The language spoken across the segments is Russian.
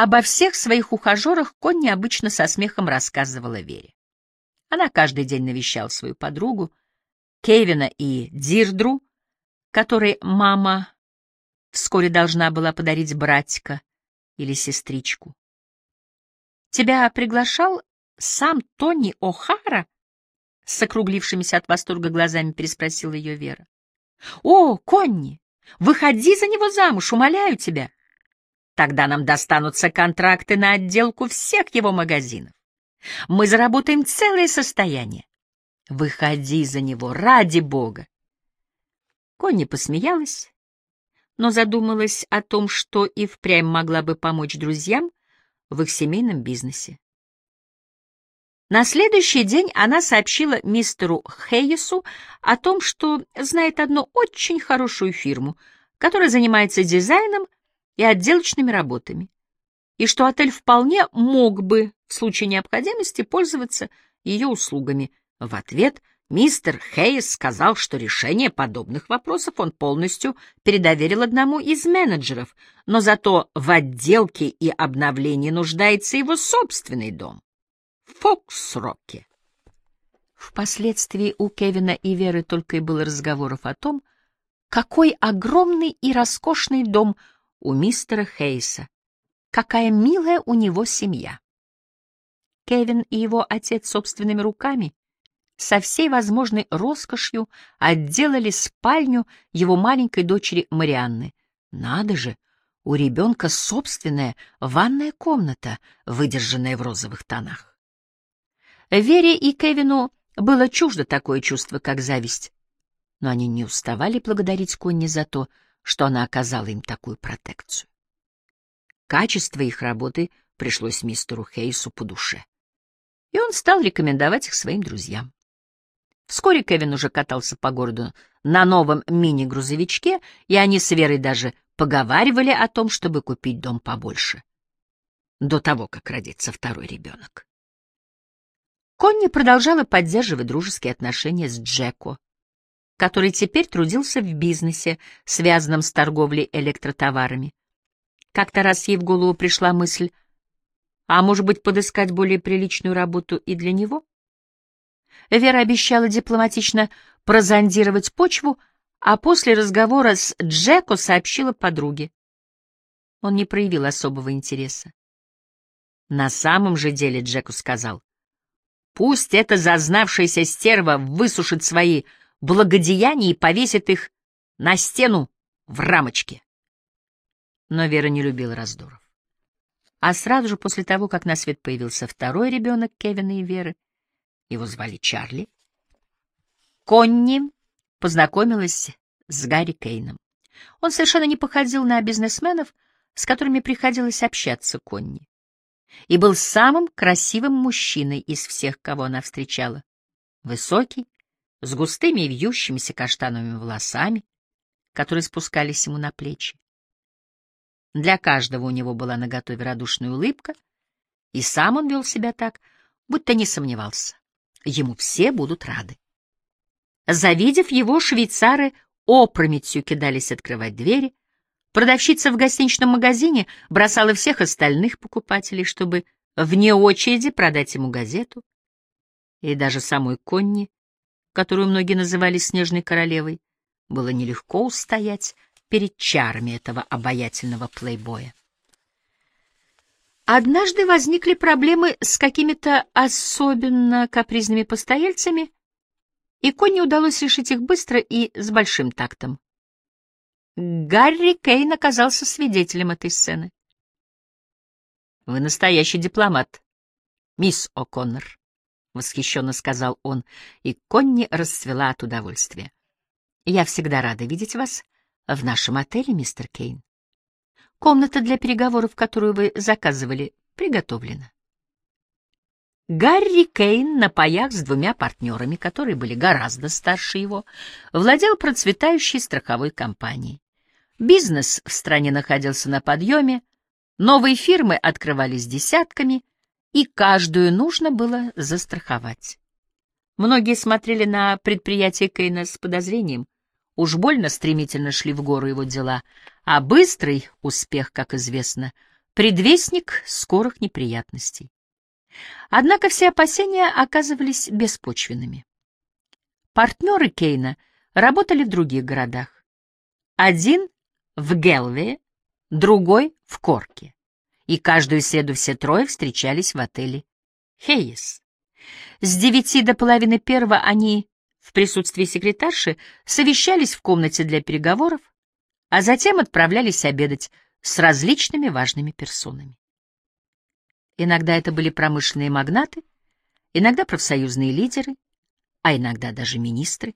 Обо всех своих ухажерах Конни обычно со смехом рассказывала Вере. Она каждый день навещала свою подругу, Кевина и Дирдру, которой мама вскоре должна была подарить братика или сестричку. «Тебя приглашал сам Тони О'Хара?» С округлившимися от восторга глазами переспросила ее Вера. «О, Конни, выходи за него замуж, умоляю тебя!» Тогда нам достанутся контракты на отделку всех его магазинов. Мы заработаем целое состояние. Выходи за него, ради бога. Конни посмеялась, но задумалась о том, что и впрямь могла бы помочь друзьям в их семейном бизнесе. На следующий день она сообщила мистеру Хейесу о том, что знает одну очень хорошую фирму, которая занимается дизайном и отделочными работами, и что отель вполне мог бы в случае необходимости пользоваться ее услугами. В ответ мистер Хейс сказал, что решение подобных вопросов он полностью передоверил одному из менеджеров, но зато в отделке и обновлении нуждается его собственный дом. Фоксроке. Впоследствии у Кевина и Веры только и было разговоров о том, какой огромный и роскошный дом у мистера Хейса, какая милая у него семья. Кевин и его отец собственными руками со всей возможной роскошью отделали спальню его маленькой дочери Марианны. Надо же, у ребенка собственная ванная комната, выдержанная в розовых тонах. Вере и Кевину было чуждо такое чувство, как зависть, но они не уставали благодарить Конни за то, что она оказала им такую протекцию. Качество их работы пришлось мистеру Хейсу по душе, и он стал рекомендовать их своим друзьям. Вскоре Кевин уже катался по городу на новом мини-грузовичке, и они с Верой даже поговаривали о том, чтобы купить дом побольше, до того, как родится второй ребенок. Конни продолжала поддерживать дружеские отношения с Джеко, который теперь трудился в бизнесе, связанном с торговлей электротоварами. Как-то раз ей в голову пришла мысль, а может быть, подыскать более приличную работу и для него? Вера обещала дипломатично прозондировать почву, а после разговора с Джеко сообщила подруге. Он не проявил особого интереса. На самом же деле Джеку сказал, Пусть эта зазнавшаяся стерва высушит свои благодеяния и повесит их на стену в рамочке. Но Вера не любила раздоров. А сразу же после того, как на свет появился второй ребенок Кевина и Веры, его звали Чарли, Конни познакомилась с Гарри Кейном. Он совершенно не походил на бизнесменов, с которыми приходилось общаться Конни и был самым красивым мужчиной из всех, кого она встречала. Высокий, с густыми и вьющимися каштановыми волосами, которые спускались ему на плечи. Для каждого у него была наготове радушная улыбка, и сам он вел себя так, будто не сомневался. Ему все будут рады. Завидев его, швейцары опрометью кидались открывать двери, Продавщица в гостиничном магазине бросала всех остальных покупателей, чтобы вне очереди продать ему газету. И даже самой Конни, которую многие называли «Снежной королевой», было нелегко устоять перед чарами этого обаятельного плейбоя. Однажды возникли проблемы с какими-то особенно капризными постояльцами, и Конни удалось решить их быстро и с большим тактом. Гарри Кейн оказался свидетелем этой сцены. «Вы настоящий дипломат, мисс О'Коннор», — восхищенно сказал он, и Конни расцвела от удовольствия. «Я всегда рада видеть вас в нашем отеле, мистер Кейн. Комната для переговоров, которую вы заказывали, приготовлена». Гарри Кейн на паях с двумя партнерами, которые были гораздо старше его, владел процветающей страховой компанией. Бизнес в стране находился на подъеме, новые фирмы открывались десятками, и каждую нужно было застраховать. Многие смотрели на предприятие Кейна с подозрением. Уж больно стремительно шли в гору его дела, а быстрый успех, как известно, предвестник скорых неприятностей. Однако все опасения оказывались беспочвенными. Партнеры Кейна работали в других городах. Один в Гелвее, другой в Корке. И каждую среду все трое встречались в отеле Хейес. С девяти до половины первого они в присутствии секретарши совещались в комнате для переговоров, а затем отправлялись обедать с различными важными персонами. Иногда это были промышленные магнаты, иногда профсоюзные лидеры, а иногда даже министры.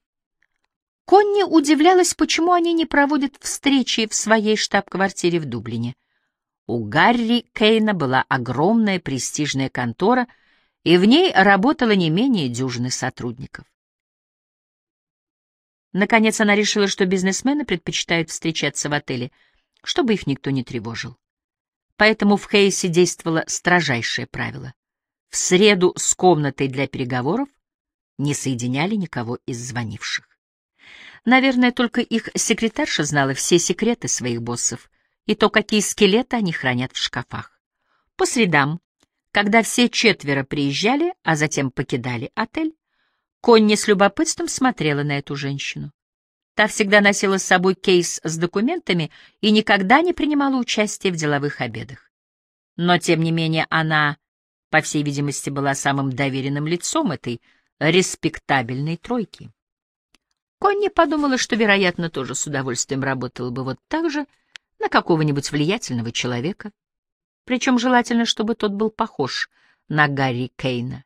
Конни удивлялась, почему они не проводят встречи в своей штаб-квартире в Дублине. У Гарри Кейна была огромная престижная контора, и в ней работало не менее дюжины сотрудников. Наконец она решила, что бизнесмены предпочитают встречаться в отеле, чтобы их никто не тревожил. Поэтому в Хейсе действовало строжайшее правило. В среду с комнатой для переговоров не соединяли никого из звонивших. Наверное, только их секретарша знала все секреты своих боссов и то, какие скелеты они хранят в шкафах. По средам, когда все четверо приезжали, а затем покидали отель, Конни с любопытством смотрела на эту женщину. Та всегда носила с собой кейс с документами и никогда не принимала участия в деловых обедах. Но, тем не менее, она, по всей видимости, была самым доверенным лицом этой респектабельной тройки. Конни подумала, что, вероятно, тоже с удовольствием работала бы вот так же на какого-нибудь влиятельного человека, причем желательно, чтобы тот был похож на Гарри Кейна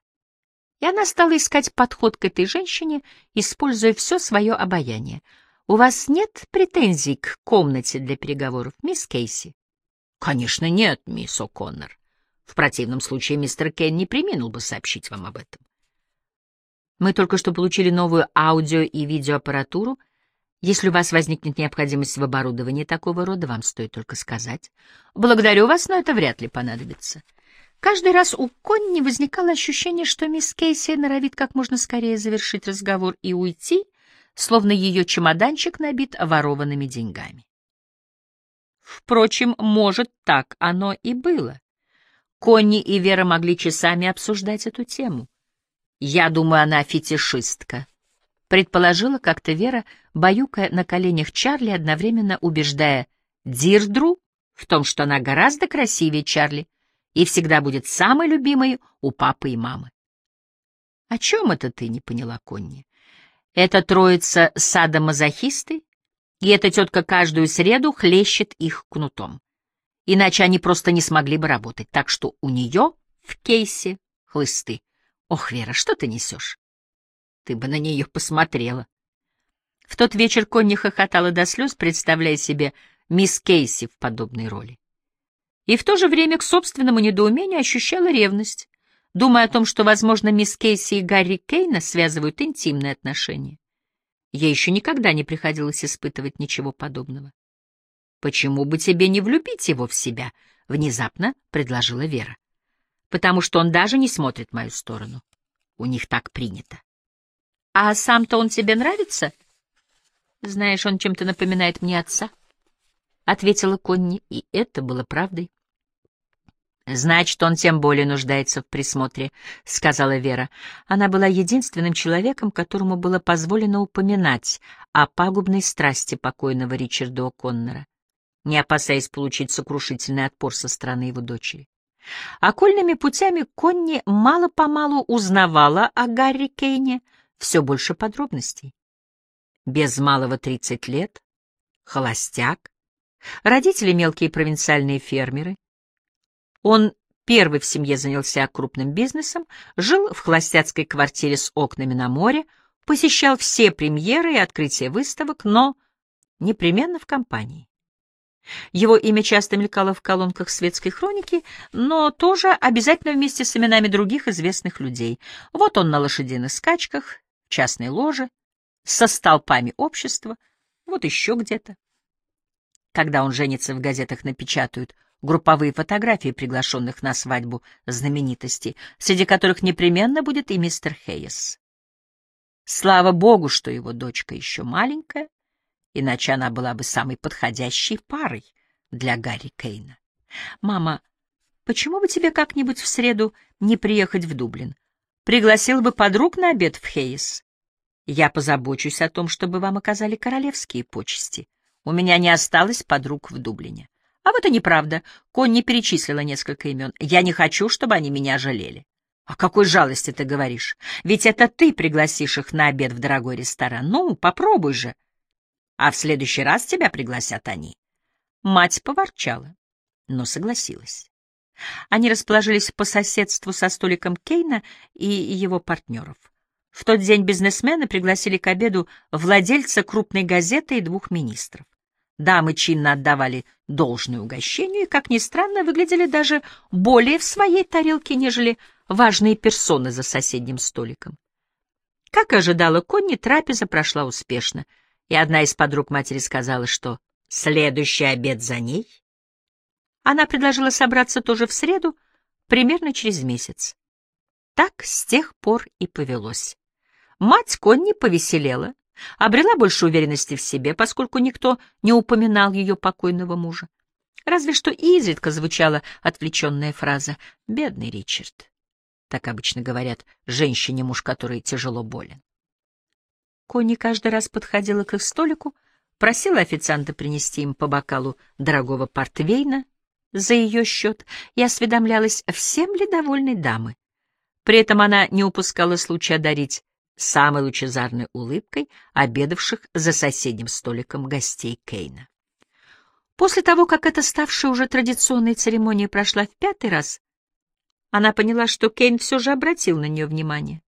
и она стала искать подход к этой женщине, используя все свое обаяние. «У вас нет претензий к комнате для переговоров, мисс Кейси?» «Конечно нет, мисс О'Коннор. В противном случае мистер Кен не приминул бы сообщить вам об этом. Мы только что получили новую аудио- и видеоаппаратуру. Если у вас возникнет необходимость в оборудовании такого рода, вам стоит только сказать. Благодарю вас, но это вряд ли понадобится. Каждый раз у Конни возникало ощущение, что мисс Кейси норовит как можно скорее завершить разговор и уйти, словно ее чемоданчик набит ворованными деньгами. Впрочем, может, так оно и было. Конни и Вера могли часами обсуждать эту тему. «Я думаю, она фетишистка», — предположила как-то Вера, баюкая на коленях Чарли, одновременно убеждая Дирдру в том, что она гораздо красивее Чарли, и всегда будет самой любимой у папы и мамы. — О чем это ты, не поняла Конни? Это троица садомазохисты, и эта тетка каждую среду хлещет их кнутом. Иначе они просто не смогли бы работать, так что у нее в кейсе хлысты. Ох, Вера, что ты несешь? Ты бы на нее посмотрела. В тот вечер Конни хохотала до слез, представляя себе мисс Кейси в подобной роли и в то же время к собственному недоумению ощущала ревность, думая о том, что, возможно, мисс Кейси и Гарри Кейна связывают интимные отношения. Ей еще никогда не приходилось испытывать ничего подобного. «Почему бы тебе не влюбить его в себя?» — внезапно предложила Вера. «Потому что он даже не смотрит в мою сторону. У них так принято». «А сам-то он тебе нравится?» «Знаешь, он чем-то напоминает мне отца», — ответила Конни, и это было правдой. «Значит, он тем более нуждается в присмотре», — сказала Вера. Она была единственным человеком, которому было позволено упоминать о пагубной страсти покойного Ричарда О'Коннора, не опасаясь получить сокрушительный отпор со стороны его дочери. Окольными путями Конни мало-помалу узнавала о Гарри Кейне все больше подробностей. Без малого тридцать лет, холостяк, родители мелкие провинциальные фермеры — он первый в семье занялся крупным бизнесом, жил в холостяцкой квартире с окнами на море, посещал все премьеры и открытия выставок, но непременно в компании. Его имя часто мелькало в колонках светской хроники, но тоже обязательно вместе с именами других известных людей. Вот он на лошадиных скачках, частной ложе, со столпами общества, вот еще где-то. Когда он женится, в газетах напечатают групповые фотографии приглашенных на свадьбу знаменитостей, среди которых непременно будет и мистер Хейес. Слава богу, что его дочка еще маленькая, иначе она была бы самой подходящей парой для Гарри Кейна. «Мама, почему бы тебе как-нибудь в среду не приехать в Дублин? Пригласил бы подруг на обед в Хейс. Я позабочусь о том, чтобы вам оказали королевские почести. У меня не осталось подруг в Дублине. А вот и неправда. Конни перечислила несколько имен. Я не хочу, чтобы они меня жалели. О какой жалости ты говоришь? Ведь это ты пригласишь их на обед в дорогой ресторан. Ну, попробуй же. А в следующий раз тебя пригласят они. Мать поворчала, но согласилась. Они расположились по соседству со столиком Кейна и его партнеров. В тот день бизнесмены пригласили к обеду владельца крупной газеты и двух министров. Дамы чинно отдавали должное угощению и, как ни странно, выглядели даже более в своей тарелке, нежели важные персоны за соседним столиком. Как ожидала Конни, трапеза прошла успешно, и одна из подруг матери сказала, что следующий обед за ней. Она предложила собраться тоже в среду, примерно через месяц. Так с тех пор и повелось. Мать Конни повеселела, обрела больше уверенности в себе, поскольку никто не упоминал ее покойного мужа. Разве что изредка звучала отвлеченная фраза «бедный Ричард». Так обычно говорят женщине, муж которой тяжело болен. Конни каждый раз подходила к их столику, просила официанта принести им по бокалу дорогого портвейна за ее счет и осведомлялась, всем ли довольны дамы. При этом она не упускала случая дарить самой лучезарной улыбкой обедавших за соседним столиком гостей Кейна. После того, как эта ставшая уже традиционной церемония прошла в пятый раз, она поняла, что Кейн все же обратил на нее внимание.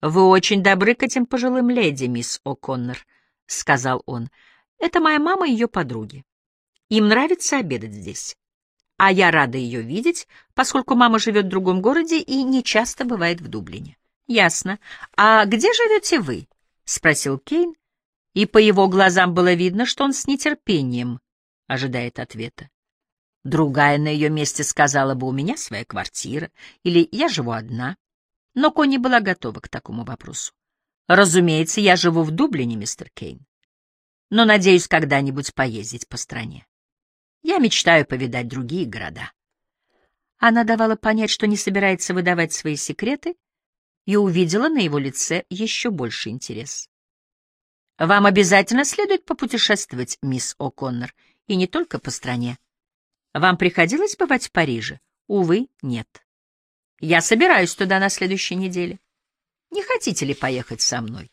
«Вы очень добры к этим пожилым леди, мисс О'Коннор», — сказал он. «Это моя мама и ее подруги. Им нравится обедать здесь. А я рада ее видеть, поскольку мама живет в другом городе и не часто бывает в Дублине. Ясно. А где живете вы? спросил Кейн, и по его глазам было видно, что он с нетерпением ожидает ответа. Другая на ее месте сказала бы, у меня своя квартира, или я живу одна. Но Конни была готова к такому вопросу. Разумеется, я живу в Дублине, мистер Кейн. Но надеюсь когда-нибудь поездить по стране. Я мечтаю повидать другие города. Она давала понять, что не собирается выдавать свои секреты, и увидела на его лице еще больше интерес. «Вам обязательно следует попутешествовать, мисс О'Коннор, и не только по стране. Вам приходилось бывать в Париже? Увы, нет. Я собираюсь туда на следующей неделе. Не хотите ли поехать со мной?»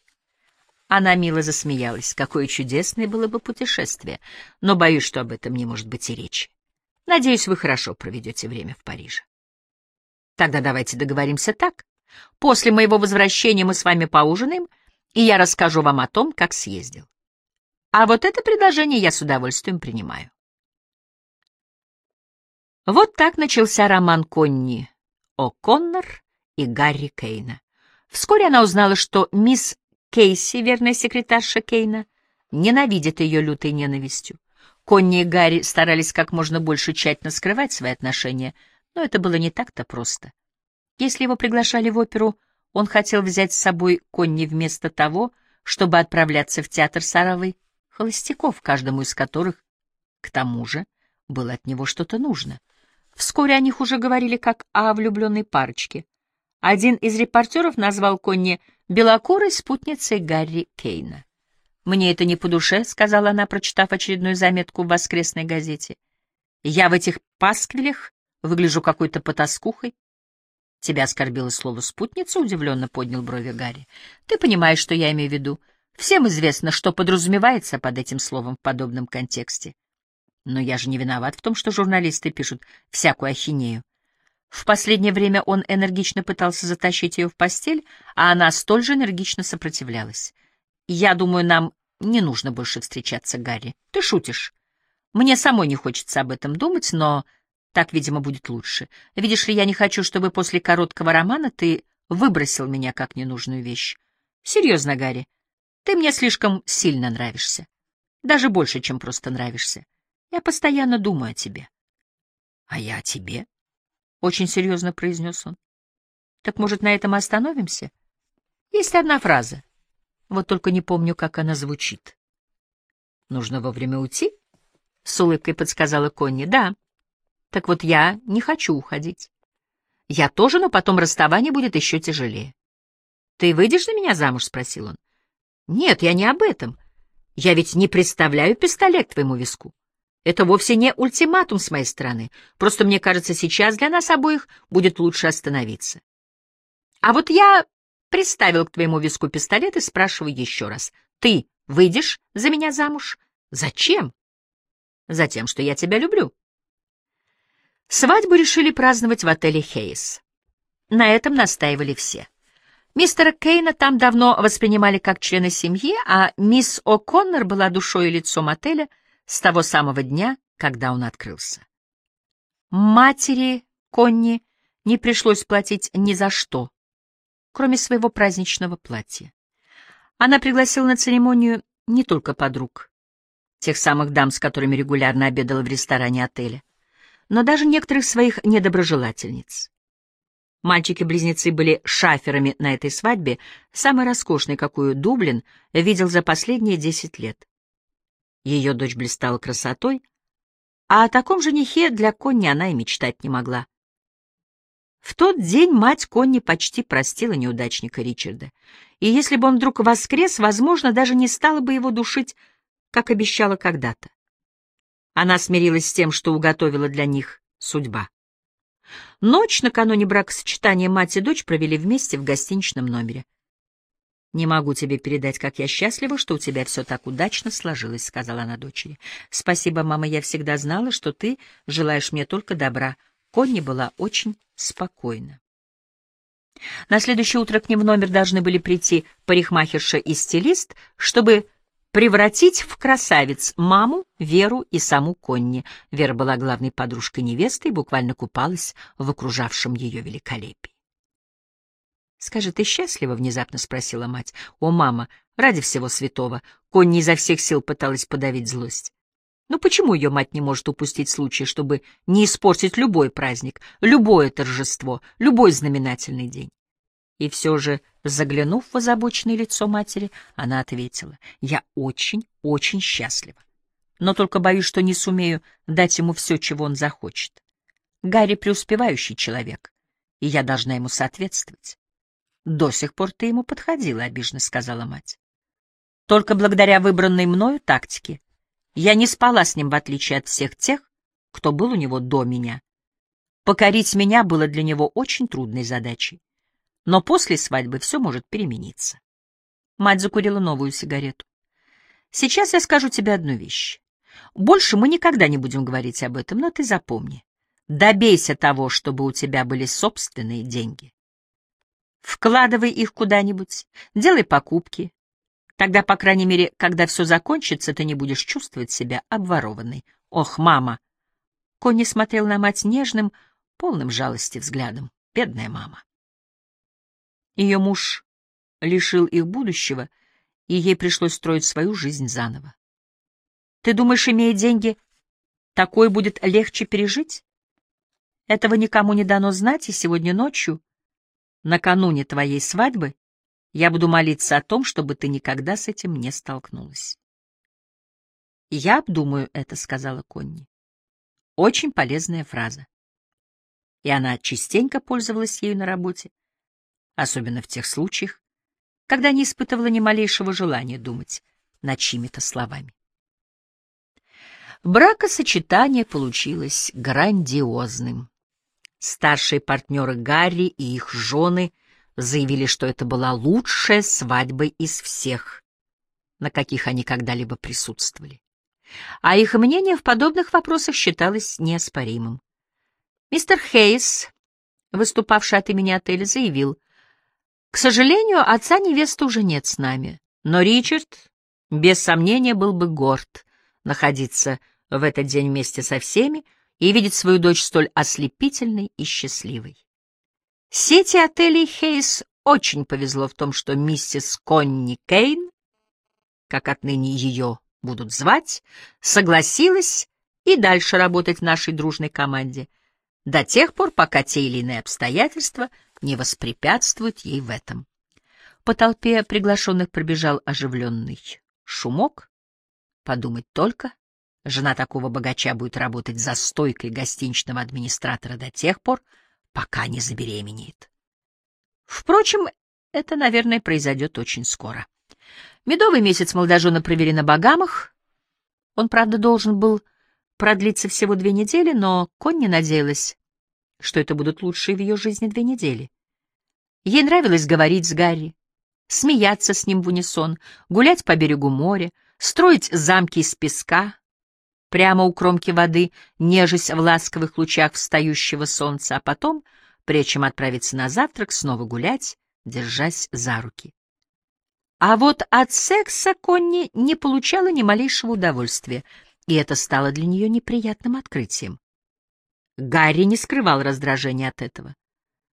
Она мило засмеялась. Какое чудесное было бы путешествие, но боюсь, что об этом не может быть и речи. Надеюсь, вы хорошо проведете время в Париже. Тогда давайте договоримся так. После моего возвращения мы с вами поужинаем, и я расскажу вам о том, как съездил. А вот это предложение я с удовольствием принимаю. Вот так начался роман Конни О'Коннор и Гарри Кейна. Вскоре она узнала, что мисс Кейси, верная секретарша Кейна, ненавидит ее лютой ненавистью. Конни и Гарри старались как можно больше тщательно скрывать свои отношения, но это было не так-то просто. Если его приглашали в оперу, он хотел взять с собой Конни вместо того, чтобы отправляться в театр Саровой холостяков, каждому из которых, к тому же, было от него что-то нужно. Вскоре о них уже говорили как о влюбленной парочке. Один из репортеров назвал Конни белокурой спутницей Гарри Кейна. «Мне это не по душе», — сказала она, прочитав очередную заметку в воскресной газете. «Я в этих пасквилях выгляжу какой-то потаскухой. Тебя оскорбило слово «спутница», — удивленно поднял брови Гарри. Ты понимаешь, что я имею в виду. Всем известно, что подразумевается под этим словом в подобном контексте. Но я же не виноват в том, что журналисты пишут всякую ахинею. В последнее время он энергично пытался затащить ее в постель, а она столь же энергично сопротивлялась. «Я думаю, нам не нужно больше встречаться, Гарри. Ты шутишь. Мне самой не хочется об этом думать, но так, видимо, будет лучше. Видишь ли, я не хочу, чтобы после короткого романа ты выбросил меня как ненужную вещь. Серьезно, Гарри, ты мне слишком сильно нравишься. Даже больше, чем просто нравишься. Я постоянно думаю о тебе. — А я о тебе? — очень серьезно произнес он. — Так, может, на этом остановимся? Есть одна фраза. Вот только не помню, как она звучит. — Нужно вовремя уйти? — с улыбкой подсказала Конни. — Да. Так вот, я не хочу уходить. Я тоже, но потом расставание будет еще тяжелее. «Ты выйдешь за меня замуж?» — спросил он. «Нет, я не об этом. Я ведь не представляю пистолет твоему виску. Это вовсе не ультиматум с моей стороны. Просто мне кажется, сейчас для нас обоих будет лучше остановиться. А вот я приставил к твоему виску пистолет и спрашиваю еще раз. Ты выйдешь за меня замуж? Зачем? Затем, что я тебя люблю. Свадьбу решили праздновать в отеле «Хейс». На этом настаивали все. Мистера Кейна там давно воспринимали как члена семьи, а мисс О'Коннор была душой и лицом отеля с того самого дня, когда он открылся. Матери Конни не пришлось платить ни за что, кроме своего праздничного платья. Она пригласила на церемонию не только подруг, тех самых дам, с которыми регулярно обедала в ресторане отеля, но даже некоторых своих недоброжелательниц. Мальчики-близнецы были шаферами на этой свадьбе, самой роскошной, какую Дублин видел за последние десять лет. Ее дочь блистала красотой, а о таком женихе для Конни она и мечтать не могла. В тот день мать Конни почти простила неудачника Ричарда, и если бы он вдруг воскрес, возможно, даже не стала бы его душить, как обещала когда-то. Она смирилась с тем, что уготовила для них судьба. Ночь накануне бракосочетания мать и дочь провели вместе в гостиничном номере. «Не могу тебе передать, как я счастлива, что у тебя все так удачно сложилось», — сказала она дочери. «Спасибо, мама, я всегда знала, что ты желаешь мне только добра». Конни была очень спокойна. На следующее утро к ним в номер должны были прийти парикмахерша и стилист, чтобы превратить в красавиц маму, Веру и саму Конни. Вера была главной подружкой невесты и буквально купалась в окружавшем ее великолепии. «Скажи, ты счастлива?» — внезапно спросила мать. «О, мама, ради всего святого!» Конни изо всех сил пыталась подавить злость. Но почему ее мать не может упустить случай, чтобы не испортить любой праздник, любое торжество, любой знаменательный день? И все же, заглянув в озабоченное лицо матери, она ответила, «Я очень, очень счастлива. Но только боюсь, что не сумею дать ему все, чего он захочет. Гарри преуспевающий человек, и я должна ему соответствовать». «До сих пор ты ему подходила», — обиженно сказала мать. «Только благодаря выбранной мною тактике я не спала с ним, в отличие от всех тех, кто был у него до меня. Покорить меня было для него очень трудной задачей. Но после свадьбы все может перемениться. Мать закурила новую сигарету. Сейчас я скажу тебе одну вещь. Больше мы никогда не будем говорить об этом, но ты запомни. Добейся того, чтобы у тебя были собственные деньги. Вкладывай их куда-нибудь, делай покупки. Тогда, по крайней мере, когда все закончится, ты не будешь чувствовать себя обворованной. Ох, мама! Конни смотрел на мать нежным, полным жалости взглядом. Бедная мама. Ее муж лишил их будущего, и ей пришлось строить свою жизнь заново. Ты думаешь, имея деньги, такое будет легче пережить? Этого никому не дано знать, и сегодня ночью, накануне твоей свадьбы, я буду молиться о том, чтобы ты никогда с этим не столкнулась. «Я обдумаю это», — сказала Конни. Очень полезная фраза. И она частенько пользовалась ею на работе, особенно в тех случаях, когда не испытывала ни малейшего желания думать над чьими-то словами. Бракосочетание получилось грандиозным. Старшие партнеры Гарри и их жены заявили, что это была лучшая свадьба из всех, на каких они когда-либо присутствовали. А их мнение в подобных вопросах считалось неоспоримым. Мистер Хейс, выступавший от имени отеля, заявил, к сожалению, отца невесты уже нет с нами, но Ричард, без сомнения, был бы горд находиться в этот день вместе со всеми и видеть свою дочь столь ослепительной и счастливой. Сети отелей Хейс очень повезло в том, что миссис Конни Кейн, как отныне ее будут звать, согласилась и дальше работать в нашей дружной команде до тех пор, пока те или иные обстоятельства — не воспрепятствует ей в этом. По толпе приглашенных пробежал оживленный шумок. Подумать только, Жена такого богача будет работать за стойкой гостиничного администратора до тех пор, пока не забеременеет. Впрочем, это, наверное, произойдет очень скоро. Медовый месяц молодожены провели на Багамах. Он, правда, должен был продлиться всего две недели, но Конни надеялась, что это будут лучшие в ее жизни две недели. Ей нравилось говорить с Гарри, смеяться с ним в унисон, гулять по берегу моря, строить замки из песка, прямо у кромки воды, нежесть в ласковых лучах встающего солнца, а потом, прежде чем отправиться на завтрак, снова гулять, держась за руки. А вот от секса Конни не получала ни малейшего удовольствия, и это стало для нее неприятным открытием. Гарри не скрывал раздражения от этого.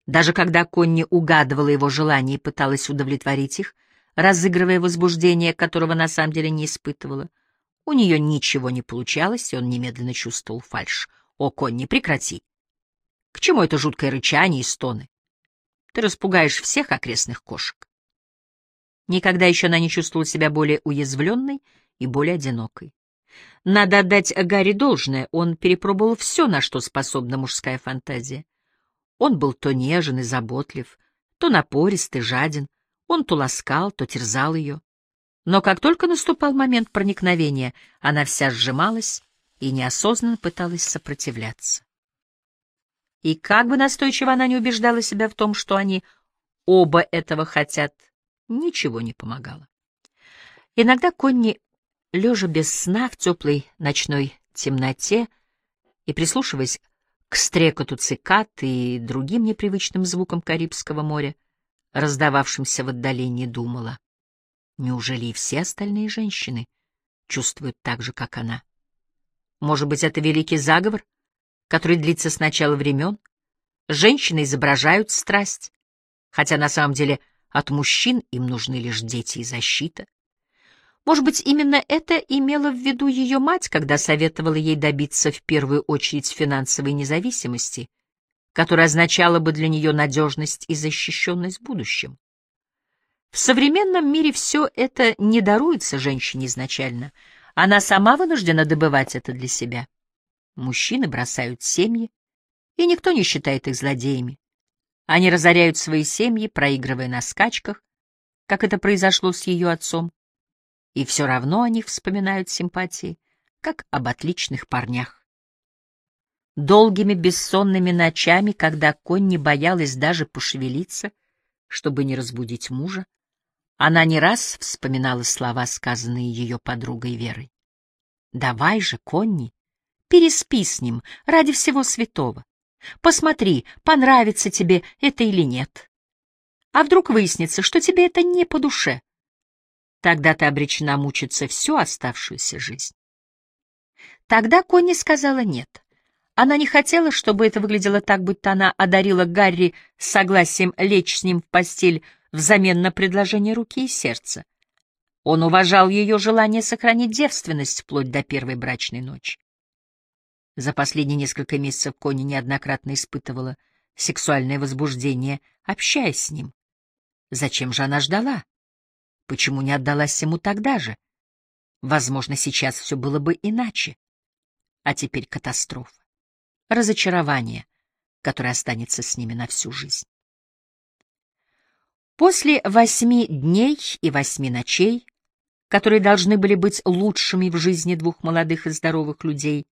Даже когда Конни угадывала его желания и пыталась удовлетворить их, разыгрывая возбуждение, которого на самом деле не испытывала, у нее ничего не получалось, и он немедленно чувствовал фальшь. «О, Конни, прекрати! К чему это жуткое рычание и стоны? Ты распугаешь всех окрестных кошек». Никогда еще она не чувствовала себя более уязвленной и более одинокой. Надо отдать Гарри должное, он перепробовал все, на что способна мужская фантазия. Он был то нежен и заботлив, то напорист и жаден, он то ласкал, то терзал ее. Но как только наступал момент проникновения, она вся сжималась и неосознанно пыталась сопротивляться. И как бы настойчиво она не убеждала себя в том, что они оба этого хотят, ничего не помогало. Иногда Конни, лежа без сна в теплой ночной темноте и прислушиваясь к стрекоту цикад и другим непривычным звукам Карибского моря, раздававшимся в отдалении, думала. Неужели и все остальные женщины чувствуют так же, как она? Может быть, это великий заговор, который длится с начала времен? Женщины изображают страсть, хотя на самом деле от мужчин им нужны лишь дети и защита. Может быть, именно это имела в виду ее мать, когда советовала ей добиться в первую очередь финансовой независимости, которая означала бы для нее надежность и защищенность в будущем. В современном мире все это не даруется женщине изначально. Она сама вынуждена добывать это для себя. Мужчины бросают семьи, и никто не считает их злодеями. Они разоряют свои семьи, проигрывая на скачках, как это произошло с ее отцом. И все равно о них вспоминают симпатии, как об отличных парнях. Долгими бессонными ночами, когда Конни боялась даже пошевелиться, чтобы не разбудить мужа, она не раз вспоминала слова, сказанные ее подругой Верой. «Давай же, Конни, переспи с ним ради всего святого. Посмотри, понравится тебе это или нет. А вдруг выяснится, что тебе это не по душе? Тогда ты обречена мучиться всю оставшуюся жизнь». Тогда Конни сказала «нет». Она не хотела, чтобы это выглядело так, будто она одарила Гарри согласием лечь с ним в постель взамен на предложение руки и сердца. Он уважал ее желание сохранить девственность вплоть до первой брачной ночи. За последние несколько месяцев Кони неоднократно испытывала сексуальное возбуждение, общаясь с ним. Зачем же она ждала? Почему не отдалась ему тогда же? Возможно, сейчас все было бы иначе. А теперь катастрофа. Разочарование, которое останется с ними на всю жизнь. После восьми дней и восьми ночей, которые должны были быть лучшими в жизни двух молодых и здоровых людей,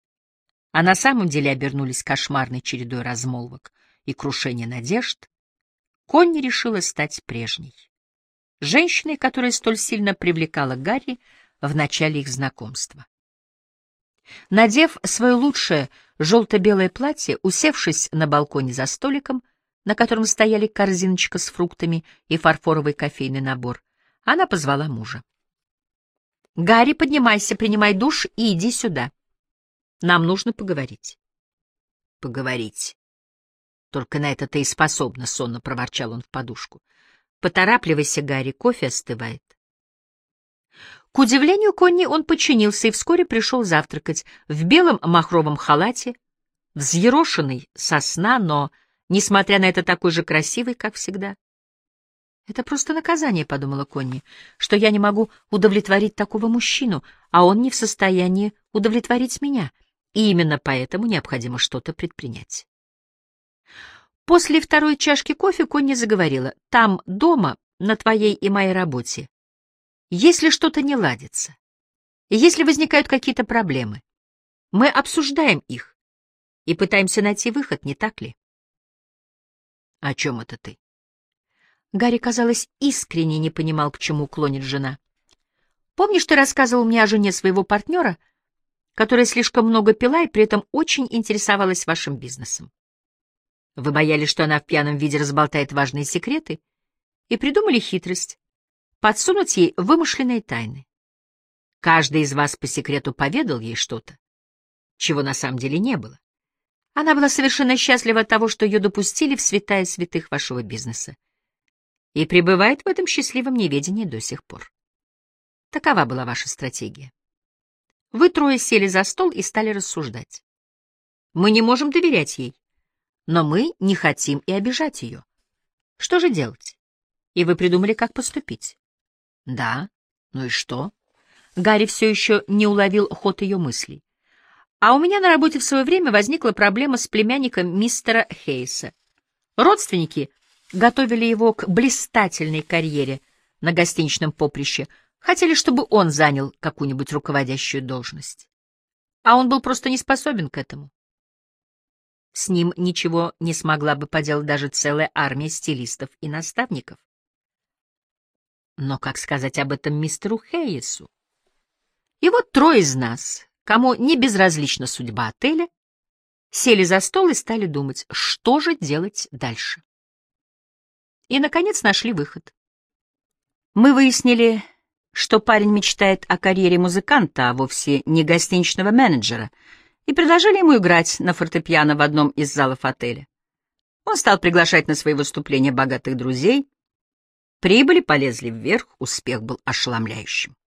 а на самом деле обернулись кошмарной чередой размолвок и крушения надежд, Конни решила стать прежней. Женщиной, которая столь сильно привлекала Гарри в начале их знакомства. Надев свое лучшее желто-белое платье, усевшись на балконе за столиком, на котором стояли корзиночка с фруктами и фарфоровый кофейный набор, она позвала мужа. «Гарри, поднимайся, принимай душ и иди сюда. Нам нужно поговорить». «Поговорить. Только на это ты и способна», — сонно проворчал он в подушку. «Поторапливайся, Гарри, кофе остывает». К удивлению Конни он подчинился и вскоре пришел завтракать в белом махровом халате, взъерошенный со сна, но несмотря на это такой же красивый, как всегда. Это просто наказание, — подумала Конни, — что я не могу удовлетворить такого мужчину, а он не в состоянии удовлетворить меня, и именно поэтому необходимо что-то предпринять. После второй чашки кофе Конни заговорила. «Там, дома, на твоей и моей работе, если что-то не ладится, если возникают какие-то проблемы, мы обсуждаем их и пытаемся найти выход, не так ли?» «О чем это ты?» Гарри, казалось, искренне не понимал, к чему клонит жена. «Помнишь, ты рассказывал мне о жене своего партнера, которая слишком много пила и при этом очень интересовалась вашим бизнесом? Вы боялись, что она в пьяном виде разболтает важные секреты, и придумали хитрость — подсунуть ей вымышленные тайны. Каждый из вас по секрету поведал ей что-то, чего на самом деле не было. Она была совершенно счастлива от того, что ее допустили в святая святых вашего бизнеса и пребывает в этом счастливом неведении до сих пор. Такова была ваша стратегия. Вы трое сели за стол и стали рассуждать. Мы не можем доверять ей, но мы не хотим и обижать ее. Что же делать? И вы придумали, как поступить. Да, ну и что? Гарри все еще не уловил ход ее мыслей. А у меня на работе в свое время возникла проблема с племянником мистера Хейса. Родственники готовили его к блистательной карьере на гостиничном поприще, хотели, чтобы он занял какую-нибудь руководящую должность. А он был просто не способен к этому. С ним ничего не смогла бы поделать даже целая армия стилистов и наставников. Но как сказать об этом мистеру Хейесу? И вот трое из нас, кому не безразлична судьба отеля, сели за стол и стали думать, что же делать дальше и, наконец, нашли выход. Мы выяснили, что парень мечтает о карьере музыканта, а вовсе не гостиничного менеджера, и предложили ему играть на фортепиано в одном из залов отеля. Он стал приглашать на свои выступления богатых друзей. Прибыли полезли вверх, успех был ошеломляющим.